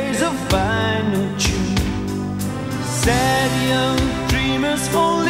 days of tune. Sad young dreamers falling.